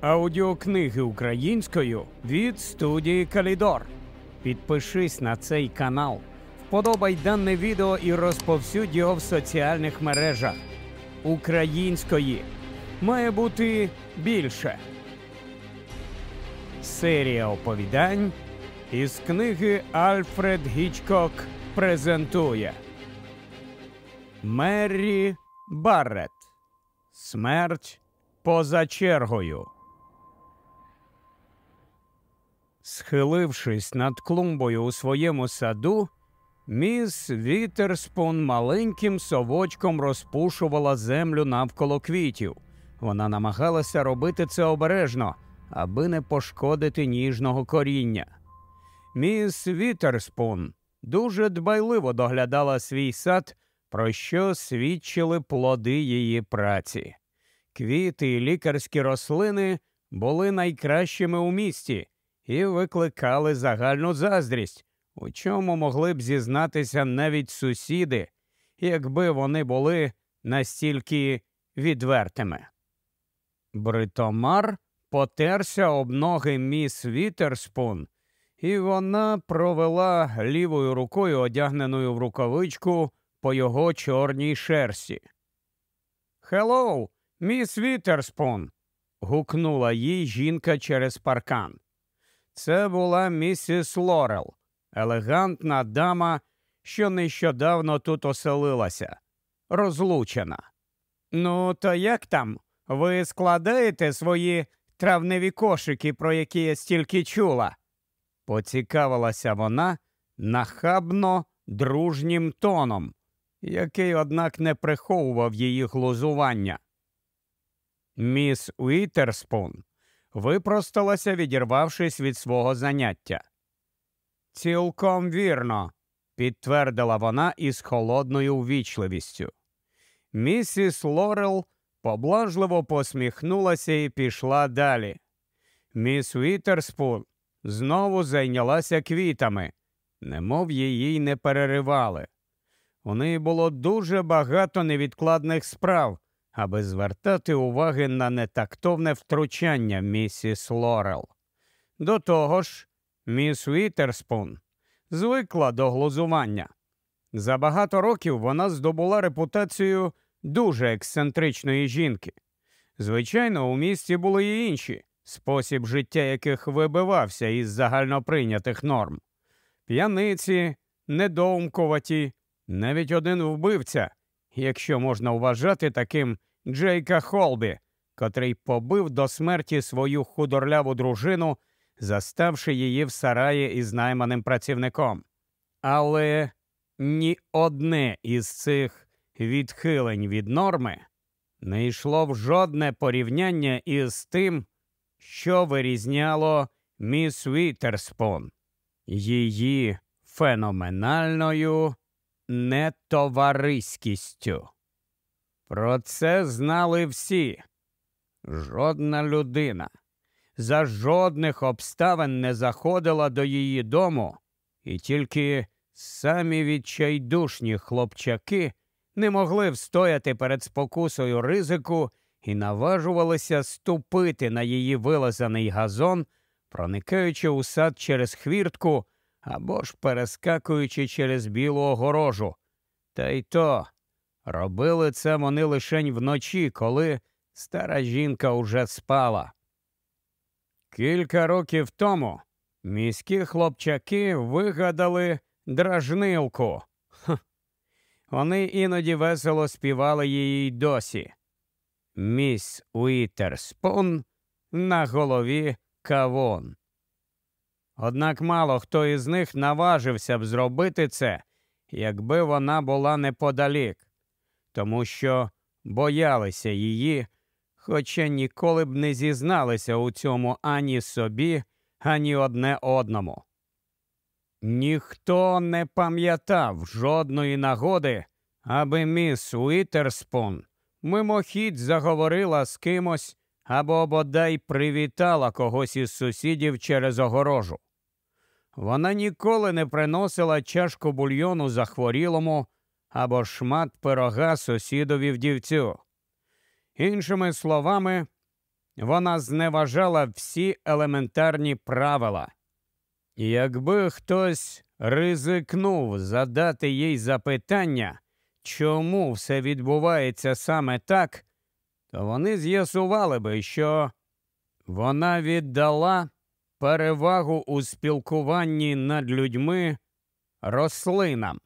Аудіокниги українською від студії Калідор. Підпишись на цей канал, вподобай дане відео і розповсюдь його в соціальних мережах. Української має бути більше. Серія оповідань із книги Альфред Гічкок презентує Меррі Баррет. Смерть поза чергою. Схилившись над клумбою у своєму саду, міс Вітерспун маленьким совочком розпушувала землю навколо квітів. Вона намагалася робити це обережно, аби не пошкодити ніжного коріння. Міс Вітерспун дуже дбайливо доглядала свій сад, про що свідчили плоди її праці. Квіти і лікарські рослини були найкращими у місті і викликали загальну заздрість, у чому могли б зізнатися навіть сусіди, якби вони були настільки відвертими. Бритомар потерся об ноги міс Вітерспун, і вона провела лівою рукою, одягненою в рукавичку, по його чорній шерсті. Hello, міс Вітерспун. гукнула їй жінка через паркан. Це була місіс Лорел, елегантна дама, що нещодавно тут оселилася, розлучена. Ну, то як там? Ви складаєте свої травневі кошики, про які я стільки чула? поцікавилася вона нахабно дружнім тоном, який, однак, не приховував її глузування. Міс Уітерспун випросталася, відірвавшись від свого заняття. Цілком вірно, підтвердила вона із холодною ввічливістю. Місіс Лорел поблажливо посміхнулася і пішла далі. Міс Вітерспун знову зайнялася квітами, немов її не переривали. У неї було дуже багато невідкладних справ, аби звертати уваги на нетактовне втручання місіс Лорел. До того ж, міс Вітерспун звикла до глузування. За багато років вона здобула репутацію дуже ексцентричної жінки. Звичайно, у місті були й інші, спосіб життя яких вибивався із загальноприйнятих норм. П'яниці, недоумкуваті, навіть один вбивця, якщо можна вважати таким Джейка Холбі, котрий побив до смерті свою худорляву дружину, заставши її в сараї із найманим працівником. Але ні одне із цих відхилень від норми не йшло в жодне порівняння із тим, що вирізняло міс Вітерспун, її феноменальною нетовариськістю. Про це знали всі. Жодна людина за жодних обставин не заходила до її дому, і тільки самі відчайдушні хлопчаки не могли встояти перед спокусою ризику і наважувалися ступити на її вилазаний газон, проникаючи у сад через хвіртку або ж перескакуючи через білу огорожу. Та й то робили це вони лишень вночі, коли стара жінка уже спала. Кілька років тому міські хлопчаки вигадали дражнилку. Х. Вони іноді весело співали її й досі. Міс Уітерспун на голові кавон. Однак мало хто із них наважився б зробити це, якби вона була неподалік, тому що боялися її, хоча ніколи б не зізналися у цьому ані собі, ані одне одному. Ніхто не пам'ятав жодної нагоди, аби міс Уітерспун мимохідь заговорила з кимось або бодай привітала когось із сусідів через огорожу. Вона ніколи не приносила чашку бульйону захворілому або шмат пирога сусідові вдівцю. Іншими словами, вона зневажала всі елементарні правила. Якби хтось ризикнув задати їй запитання, чому все відбувається саме так, то вони з'ясували би, що вона віддала перевагу у спілкуванні над людьми рослинам,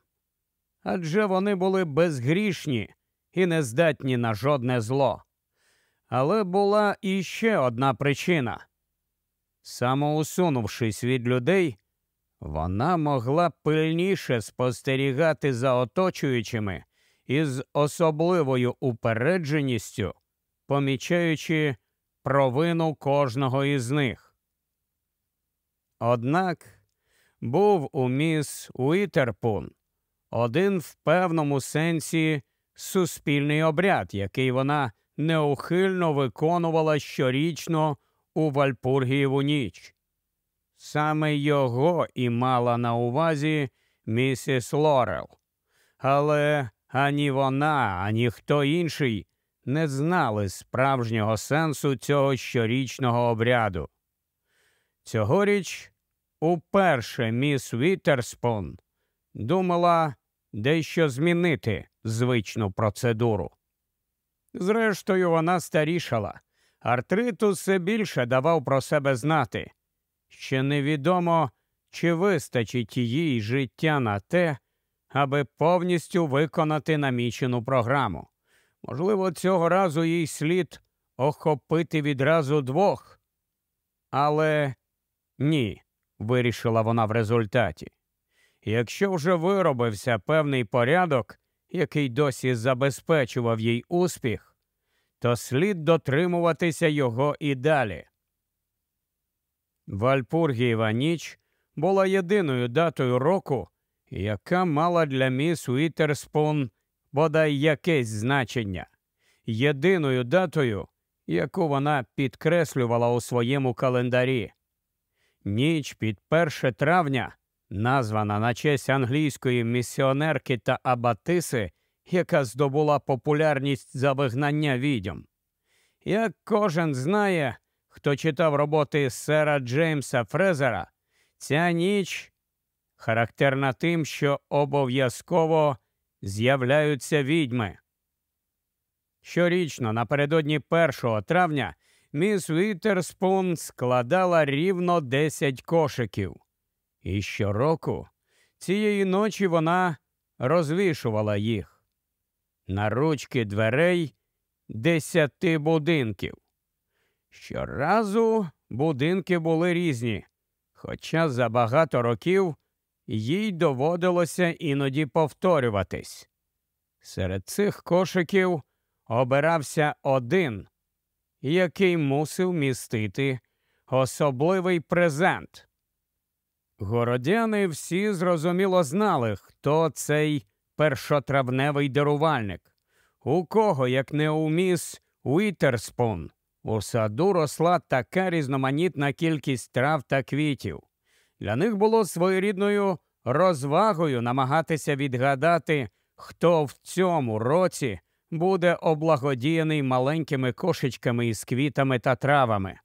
адже вони були безгрішні і не здатні на жодне зло. Але була іще одна причина. Самоусунувшись від людей, вона могла пильніше спостерігати за оточуючими і з особливою упередженістю, помічаючи провину кожного із них. Однак був у міс Уітерпун один в певному сенсі суспільний обряд, який вона неухильно виконувала щорічно у Вальпургієву ніч. Саме його і мала на увазі місіс Лорел. Але ані вона, ані хто інший не знали справжнього сенсу цього щорічного обряду. Цьогоріч уперше міс Вітерспун думала дещо змінити звичну процедуру. Зрештою, вона старішала. Артритус все більше давав про себе знати. Ще невідомо, чи вистачить їй життя на те, аби повністю виконати намічену програму. Можливо, цього разу їй слід охопити відразу двох. Але ні, вирішила вона в результаті. Якщо вже виробився певний порядок, який досі забезпечував їй успіх, то слід дотримуватися його і далі. Вальпургієва ніч була єдиною датою року, яка мала для міс Уітерспун бодай якесь значення, єдиною датою, яку вона підкреслювала у своєму календарі. Ніч під 1 травня, названа на честь англійської місіонерки та абатиси, яка здобула популярність за вигнання відьом. Як кожен знає, хто читав роботи сера Джеймса Фрезера, ця ніч характерна тим, що обов'язково з'являються відьми. Щорічно, напередодні 1 травня, міс Вітерспун складала рівно 10 кошиків. І щороку цієї ночі вона розвішувала їх на ручки дверей десяти будинків. Щоразу будинки були різні, хоча за багато років їй доводилося іноді повторюватись. Серед цих кошиків обирався один, який мусив містити особливий презент. Городяни всі зрозуміло знали, хто цей першотравневий дарувальник, у кого, як не у міс Уітерспун, у саду росла така різноманітна кількість трав та квітів. Для них було своєрідною розвагою намагатися відгадати, хто в цьому році буде облагодіяний маленькими кошечками із квітами та травами.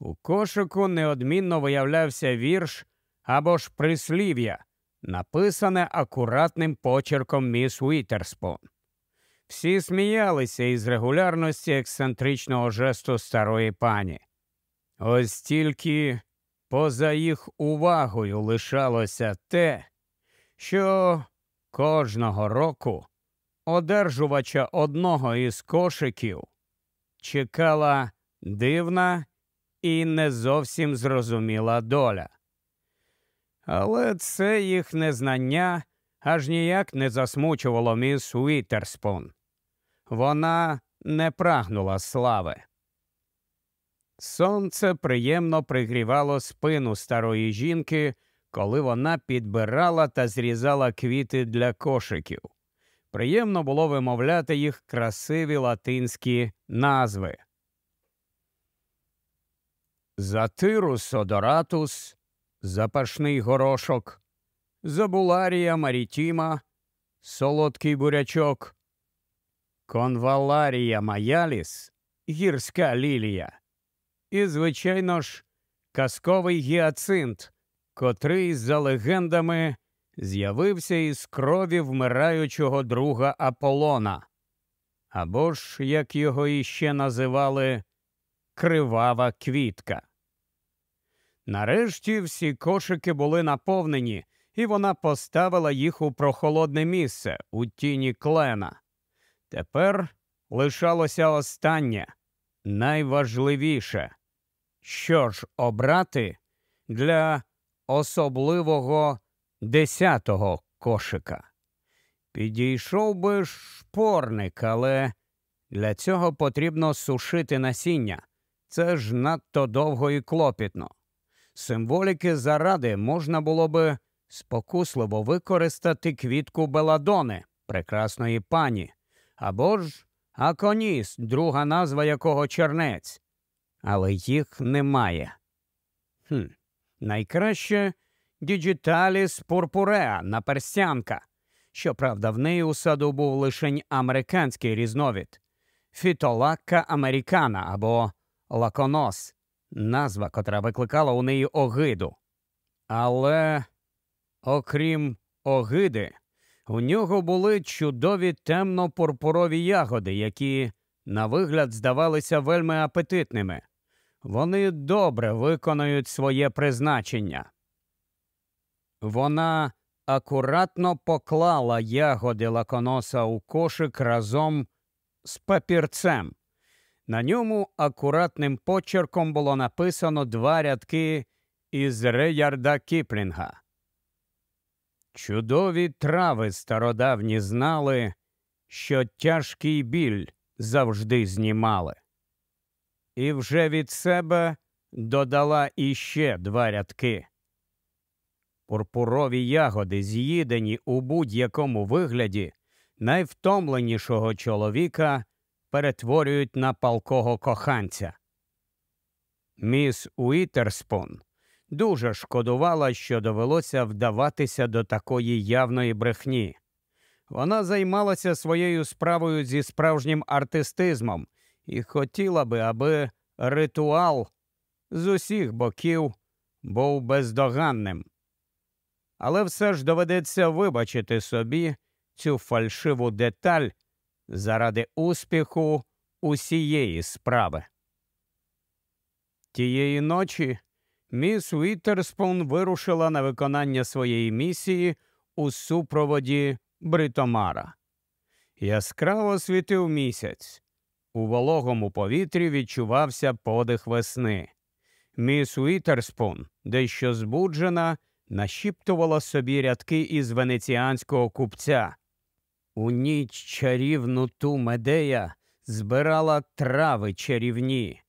У кошику неодмінно виявлявся вірш або ж прислів'я, написане акуратним почерком міс Уітерспон. Всі сміялися із регулярності ексцентричного жесту старої пані. Ось тільки поза їх увагою лишалося те, що кожного року одержувача одного із кошиків чекала дивна і не зовсім зрозуміла доля. Але це їх незнання аж ніяк не засмучувало міс Уітерспун. Вона не прагнула слави. Сонце приємно пригрівало спину старої жінки, коли вона підбирала та зрізала квіти для кошиків. Приємно було вимовляти їх красиві латинські назви. Затирус одоратус, запашний горошок, забуларія марітіма, солодкий бурячок, конваларія маяліс, гірська лілія, і, звичайно ж, казковий гіацинт, котрий, за легендами, з'явився із крові вмираючого друга Аполлона, або ж, як його іще називали, кривава квітка. Нарешті всі кошики були наповнені, і вона поставила їх у прохолодне місце у тіні клена. Тепер лишалося останнє, найважливіше, що ж обрати для особливого десятого кошика. Підійшов би шпорник, але для цього потрібно сушити насіння. Це ж надто довго і клопітно. Символіки заради можна було би спокусливо використати квітку Беладони, прекрасної пані, або ж Аконіс, друга назва якого чернець. Але їх немає. Хм, Найкраще Діджіталіс Пурпуреа наперстянка. Щоправда, в неї у саду був лишень американський різновид Фітолакка американа або лаконос, назва, котра викликала у неї огиду. Але, окрім огиди, у нього були чудові темно-пурпурові ягоди, які, на вигляд, здавалися вельми апетитними. Вони добре виконають своє призначення. Вона акуратно поклала ягоди лаконоса у кошик разом з папірцем. На ньому акуратним почерком було написано два рядки із Реярда Кіплінга. Чудові трави стародавні знали, що тяжкий біль завжди знімали. І вже від себе додала іще два рядки. Пурпурові ягоди, з'їдені у будь-якому вигляді, найвтомленішого чоловіка перетворюють на палкого коханця. Міс Уітерспун дуже шкодувала, що довелося вдаватися до такої явної брехні. Вона займалася своєю справою зі справжнім артистизмом і хотіла би, аби ритуал з усіх боків був бездоганним. Але все ж доведеться вибачити собі цю фальшиву деталь заради успіху усієї справи. Тієї ночі міс Вітерспун вирушила на виконання своєї місії у супроводі Бритомара. Яскраво світив місяць. У вологому повітрі відчувався подих весни. Міс Уітерспун, дещо збуджена, нашіптувала собі рядки із венеціанського купця. У ніч чарівну ту медея збирала трави чарівні.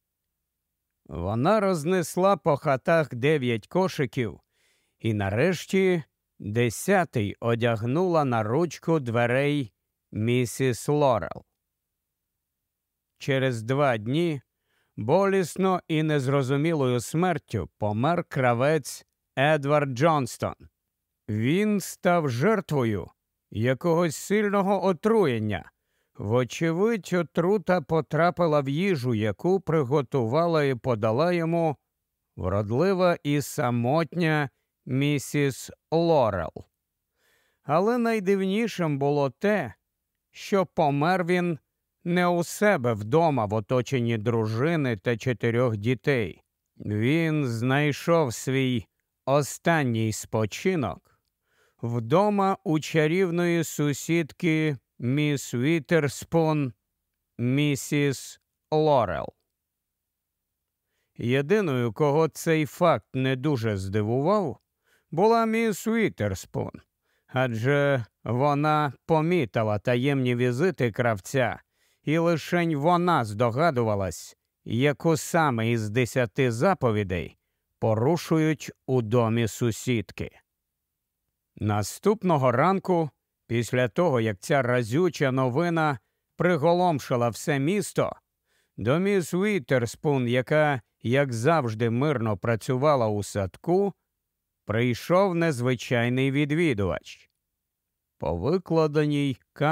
Вона рознесла по хатах дев'ять кошиків і нарешті десятий одягнула на ручку дверей місіс Лорел. Через два дні болісно і незрозумілою смертю помер кравець Едвард Джонстон. Він став жертвою якогось сильного отруєння. Вочевидь, отрута потрапила в їжу, яку приготувала і подала йому вродлива і самотня місіс Лорел. Але найдивнішим було те, що помер він не у себе вдома в оточенні дружини та чотирьох дітей. Він знайшов свій останній спочинок вдома у чарівної сусідки міс Вітерспун, місіс Лорел. Єдиною, кого цей факт не дуже здивував, була міс Вітерспун, адже вона помітила таємні візити кравця, і лишень вона здогадувалась, яку саме із десяти заповідей порушують у домі сусідки. Наступного ранку, після того, як ця разюча новина приголомшила все місто, до міс Вітерспун, яка, як завжди, мирно працювала у садку, прийшов незвичайний відвідувач. по викладеній